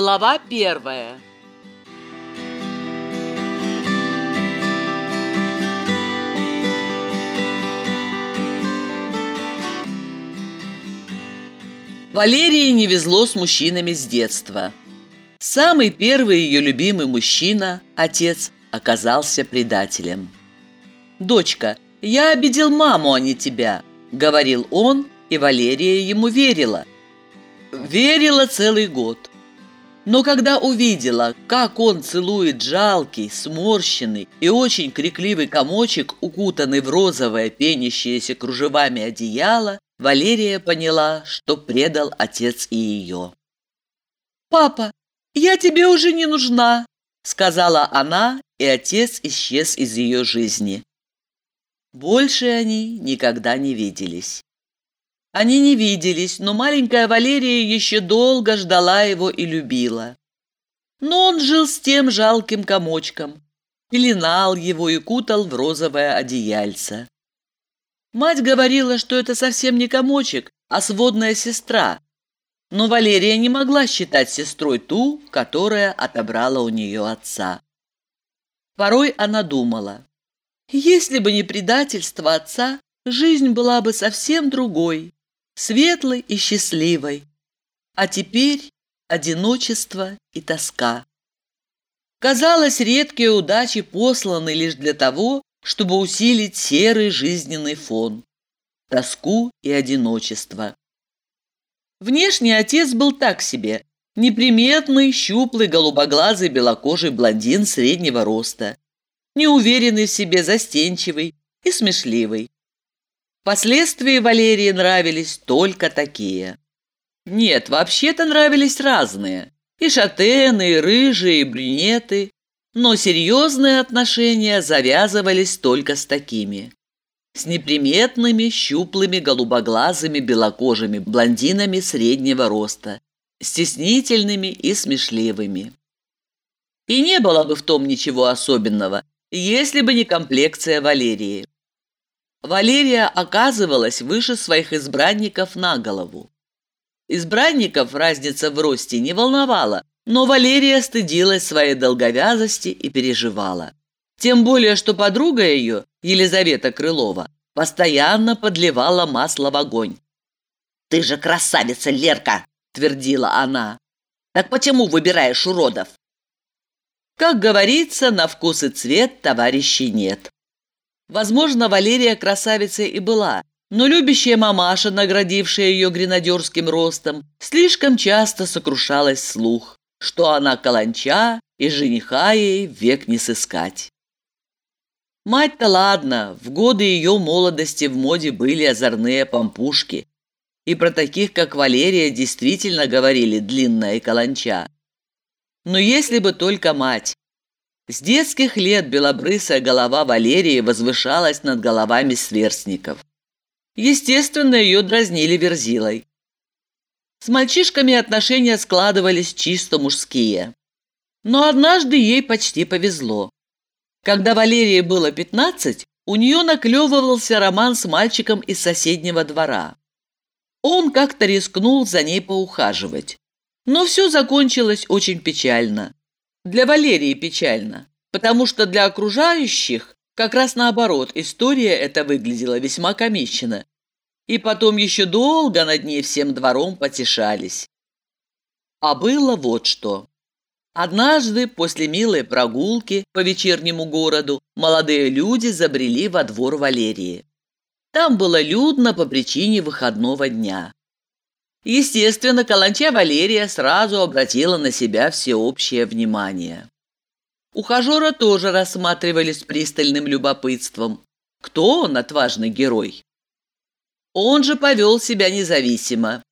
Глава первая Валерии не везло с мужчинами с детства. Самый первый ее любимый мужчина, отец, оказался предателем. «Дочка, я обидел маму, а не тебя», — говорил он, и Валерия ему верила. Верила целый год. Но когда увидела, как он целует жалкий, сморщенный и очень крикливый комочек, укутанный в розовое пенящееся кружевами одеяло, Валерия поняла, что предал отец и ее. «Папа, я тебе уже не нужна», — сказала она, и отец исчез из ее жизни. Больше они никогда не виделись. Они не виделись, но маленькая Валерия еще долго ждала его и любила. Но он жил с тем жалким комочком, пеленал его и кутал в розовое одеяльце. Мать говорила, что это совсем не комочек, а сводная сестра. Но Валерия не могла считать сестрой ту, которая отобрала у нее отца. Порой она думала, если бы не предательство отца, жизнь была бы совсем другой, светлой и счастливой. А теперь одиночество и тоска. Казалось, редкие удачи посланы лишь для того, чтобы усилить серый жизненный фон, тоску и одиночество. Внешний отец был так себе, неприметный, щуплый, голубоглазый, белокожий блондин среднего роста, неуверенный в себе, застенчивый и смешливый. Впоследствии Валерии нравились только такие. Нет, вообще-то нравились разные. И шатены, и рыжие, и брюнеты, но серьезные отношения завязывались только с такими. С неприметными, щуплыми, голубоглазыми, белокожими блондинами среднего роста, стеснительными и смешливыми. И не было бы в том ничего особенного, если бы не комплекция Валерии. Валерия оказывалась выше своих избранников на голову. Избранников разница в росте не волновала, но Валерия стыдилась своей долговязости и переживала. Тем более, что подруга ее, Елизавета Крылова, постоянно подливала масло в огонь. «Ты же красавица, Лерка!» – твердила она. «Так почему выбираешь уродов?» Как говорится, на вкус и цвет товарищей нет. Возможно, Валерия красавицей и была, но любящая мамаша, наградившая ее гренадерским ростом, слишком часто сокрушалась слух что она каланча, и жениха ей век не сыскать. Мать-то ладно, в годы ее молодости в моде были озорные помпушки, и про таких, как Валерия, действительно говорили длинная каланча. Но если бы только мать. С детских лет белобрысая голова Валерии возвышалась над головами сверстников. Естественно, ее дразнили верзилой. С мальчишками отношения складывались чисто мужские. Но однажды ей почти повезло. Когда Валерии было 15, у нее наклевывался роман с мальчиком из соседнего двора. Он как-то рискнул за ней поухаживать. Но все закончилось очень печально. Для Валерии печально, потому что для окружающих как раз наоборот, история эта выглядела весьма комично и потом еще долго над ней всем двором потешались. А было вот что. Однажды после милой прогулки по вечернему городу молодые люди забрели во двор Валерии. Там было людно по причине выходного дня. Естественно, каланча Валерия сразу обратила на себя всеобщее внимание. Ухажера тоже рассматривали с пристальным любопытством. Кто он, отважный герой? Он же повел себя независимо.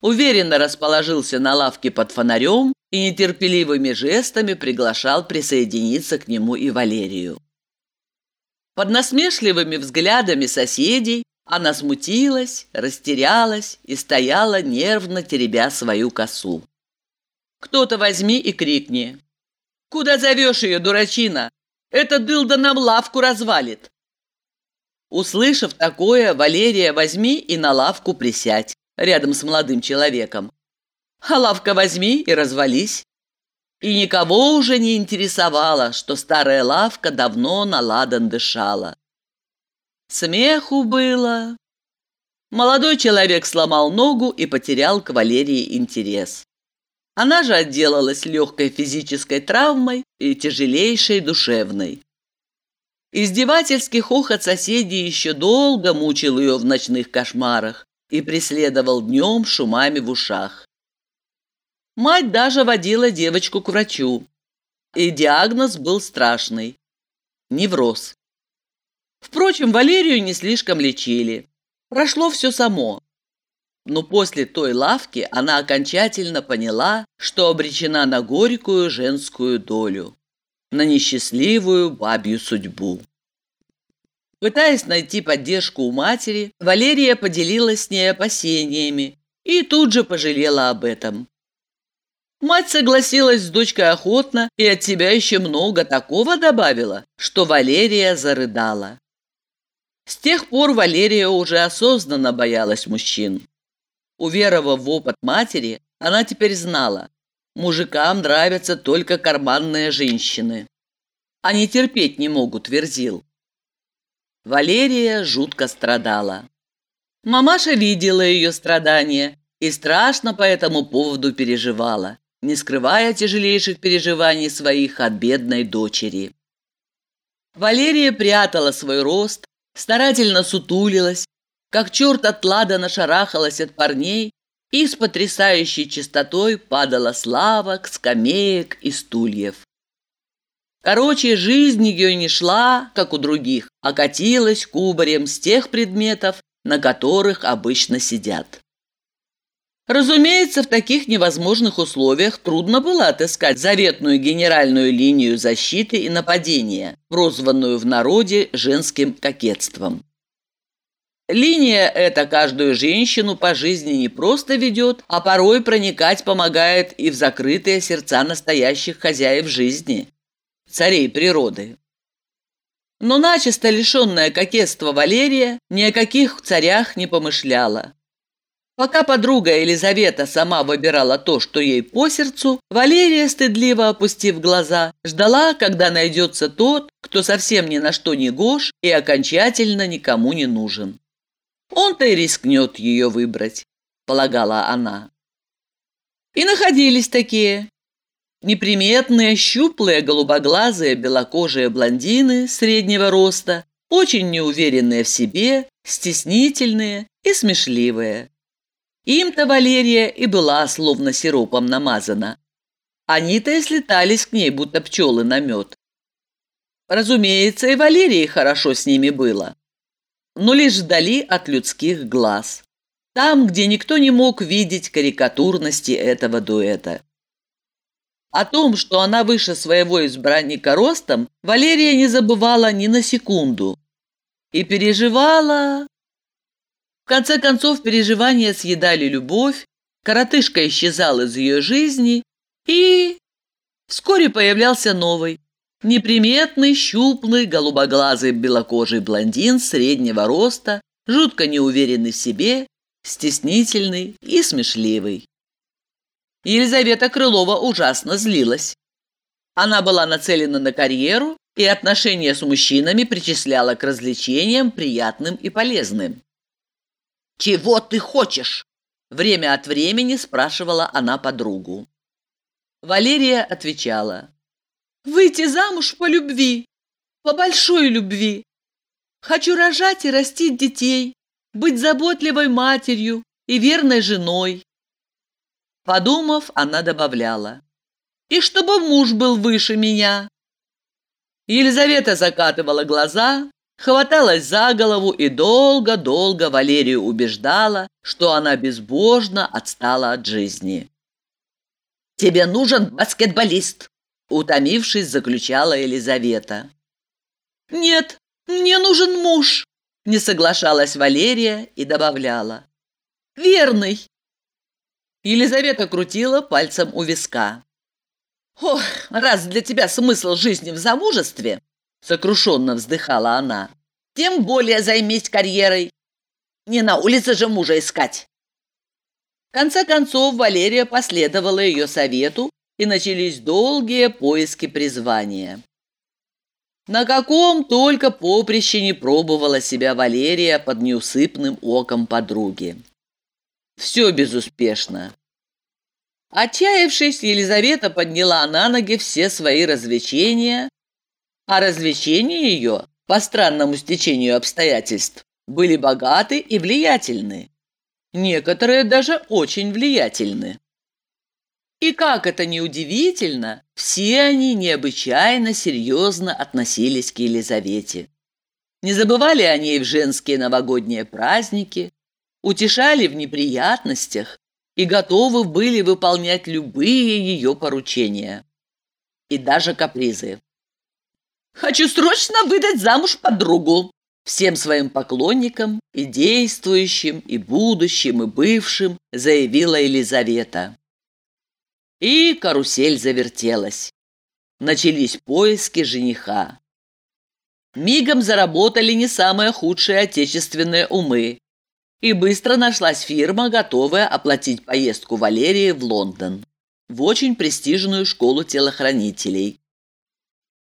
Уверенно расположился на лавке под фонарем и нетерпеливыми жестами приглашал присоединиться к нему и Валерию. Под насмешливыми взглядами соседей она смутилась, растерялась и стояла, нервно теребя свою косу. «Кто-то возьми и крикни. Куда зовешь ее, дурачина? Эта дылда нам лавку развалит!» Услышав такое, Валерия возьми и на лавку присядь, рядом с молодым человеком. А лавка возьми и развались. И никого уже не интересовало, что старая лавка давно на ладан дышала. Смеху было. Молодой человек сломал ногу и потерял к Валерии интерес. Она же отделалась легкой физической травмой и тяжелейшей душевной. Издевательский хохот соседей еще долго мучил ее в ночных кошмарах и преследовал днем шумами в ушах. Мать даже водила девочку к врачу, и диагноз был страшный – невроз. Впрочем, Валерию не слишком лечили. Прошло все само. Но после той лавки она окончательно поняла, что обречена на горькую женскую долю на несчастливую бабью судьбу. Пытаясь найти поддержку у матери, Валерия поделилась с ней опасениями и тут же пожалела об этом. Мать согласилась с дочкой охотно и от себя еще много такого добавила, что Валерия зарыдала. С тех пор Валерия уже осознанно боялась мужчин. Уверовав в опыт матери, она теперь знала, Мужикам нравятся только карманные женщины. Они терпеть не могут, верзил. Валерия жутко страдала. Мамаша видела ее страдания и страшно по этому поводу переживала, не скрывая тяжелейших переживаний своих от бедной дочери. Валерия прятала свой рост, старательно сутулилась, как черт от ладана шарахалась от парней и с потрясающей чистотой падала слава к скамеек и стульев. Короче, жизнь ее не шла, как у других, а катилась кубарем с тех предметов, на которых обычно сидят. Разумеется, в таких невозможных условиях трудно было отыскать заветную генеральную линию защиты и нападения, прозванную в народе женским кокетством. Линия эта каждую женщину по жизни не просто ведет, а порой проникать помогает и в закрытые сердца настоящих хозяев жизни, царей природы. Но начисто лишенная кокетства Валерия ни о каких царях не помышляла. Пока подруга Елизавета сама выбирала то, что ей по сердцу, Валерия, стыдливо опустив глаза, ждала, когда найдется тот, кто совсем ни на что не гош и окончательно никому не нужен. Он-то и рискнет ее выбрать, полагала она. И находились такие. Неприметные, щуплые, голубоглазые, белокожие блондины среднего роста, очень неуверенные в себе, стеснительные и смешливые. Им-то Валерия и была словно сиропом намазана. Они-то и слетались к ней, будто пчелы на мед. Разумеется, и Валерии хорошо с ними было но лишь вдали от людских глаз. Там, где никто не мог видеть карикатурности этого дуэта. О том, что она выше своего избранника ростом, Валерия не забывала ни на секунду. И переживала... В конце концов, переживания съедали любовь, коротышка исчезал из ее жизни, и... Вскоре появлялся новый, Неприметный, щуплый, голубоглазый белокожий блондин среднего роста, жутко неуверенный в себе, стеснительный и смешливый. Елизавета Крылова ужасно злилась. Она была нацелена на карьеру и отношения с мужчинами причисляла к развлечениям приятным и полезным. «Чего ты хочешь?» Время от времени спрашивала она подругу. Валерия отвечала. Выйти замуж по любви, по большой любви. Хочу рожать и растить детей, быть заботливой матерью и верной женой. Подумав, она добавляла. И чтобы муж был выше меня. Елизавета закатывала глаза, хваталась за голову и долго-долго Валерию убеждала, что она безбожно отстала от жизни. «Тебе нужен баскетболист», утомившись, заключала Елизавета. «Нет, мне нужен муж», – не соглашалась Валерия и добавляла. «Верный». Елизавета крутила пальцем у виска. «Ох, раз для тебя смысл жизни в замужестве», – сокрушенно вздыхала она, – «тем более займись карьерой. Не на улице же мужа искать». В конце концов, Валерия последовала ее совету, и начались долгие поиски призвания. На каком только поприще не пробовала себя Валерия под неусыпным оком подруги. Все безуспешно. Отчаявшись, Елизавета подняла на ноги все свои развлечения, а развлечения ее, по странному стечению обстоятельств, были богаты и влиятельны. Некоторые даже очень влиятельны. И как это ни удивительно, все они необычайно серьезно относились к Елизавете. Не забывали о ней в женские новогодние праздники, утешали в неприятностях и готовы были выполнять любые ее поручения. И даже капризы. «Хочу срочно выдать замуж подругу!» Всем своим поклонникам, и действующим, и будущим, и бывшим, заявила Елизавета. И карусель завертелась. Начались поиски жениха. Мигом заработали не самые худшие отечественные умы. И быстро нашлась фирма, готовая оплатить поездку Валерии в Лондон, в очень престижную школу телохранителей.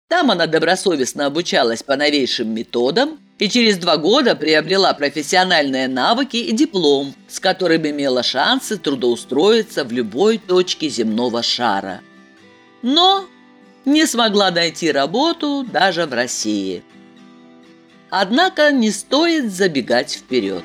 Там она добросовестно обучалась по новейшим методам и через два года приобрела профессиональные навыки и диплом, с которым имела шансы трудоустроиться в любой точке земного шара. Но не смогла найти работу даже в России. Однако не стоит забегать вперед.